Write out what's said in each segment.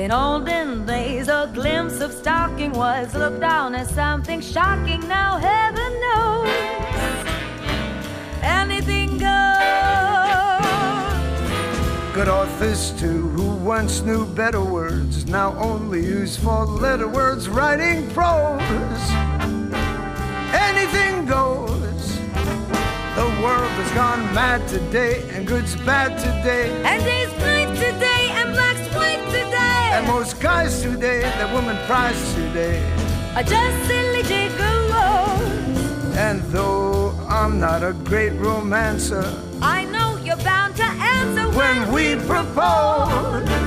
In olden days, a glimpse of stocking was looked on as something shocking. Now, heaven knows anything goes. Good authors, too, who once knew better words, now only use four letter words writing prose. Anything goes. The world has gone mad today, and good's bad today. And day's night today, guys today, that woman prize today. I just silly gigolos. And though I'm not a great romancer, I know you're bound to answer when we propose.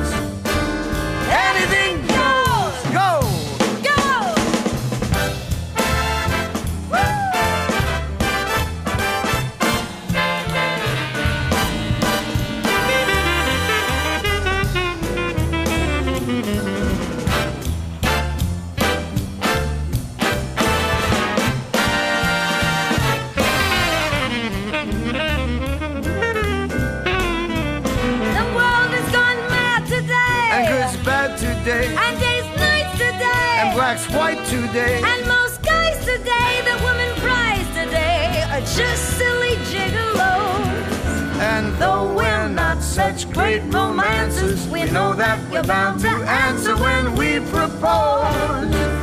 And bad today, And day's night today. and black's white today. And most guys today, that women prize today, are just silly gigolos. And though we're not such great romancers, we know that we're bound to answer when we propose.